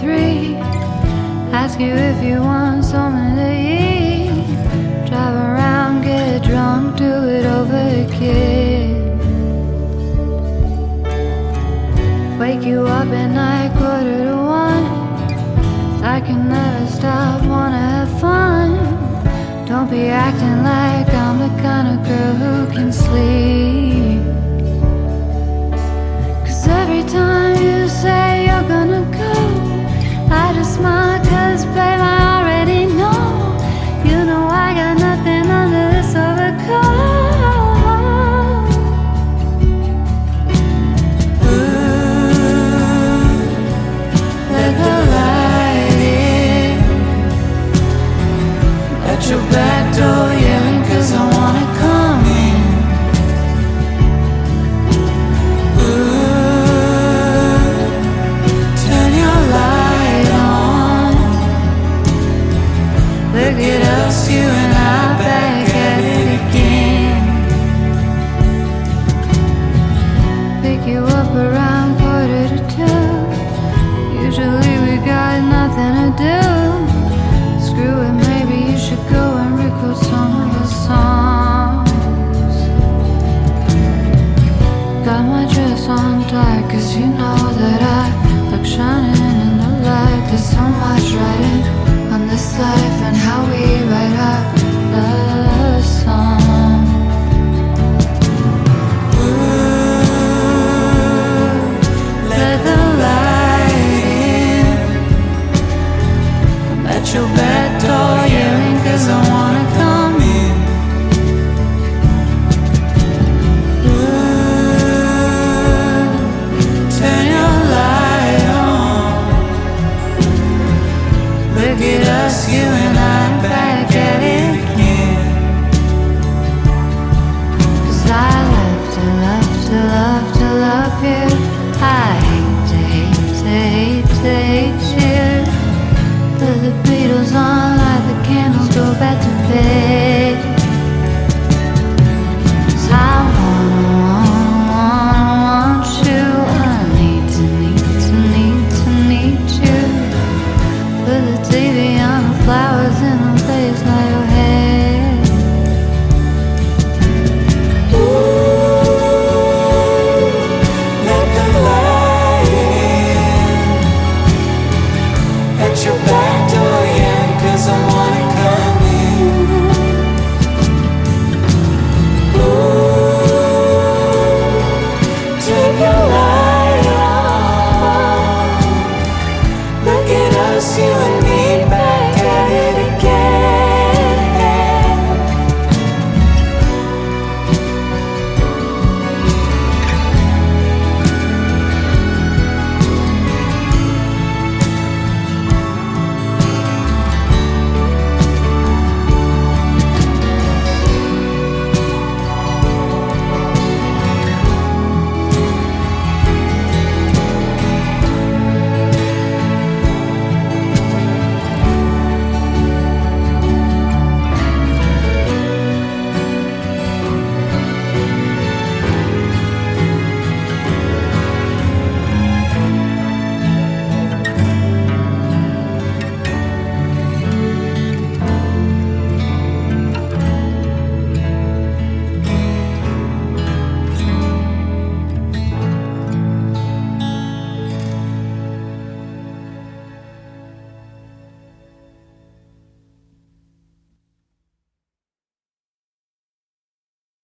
three. Ask you if you want something to eat. Drive around, get drunk, do it over again. Wake you up at night, quarter to one. I can never stop, wanna have fun. Don't be acting like I'm Got my dress on tight, cause you know that I look shining in the light. There's so turn your light on. Look at us, you and I.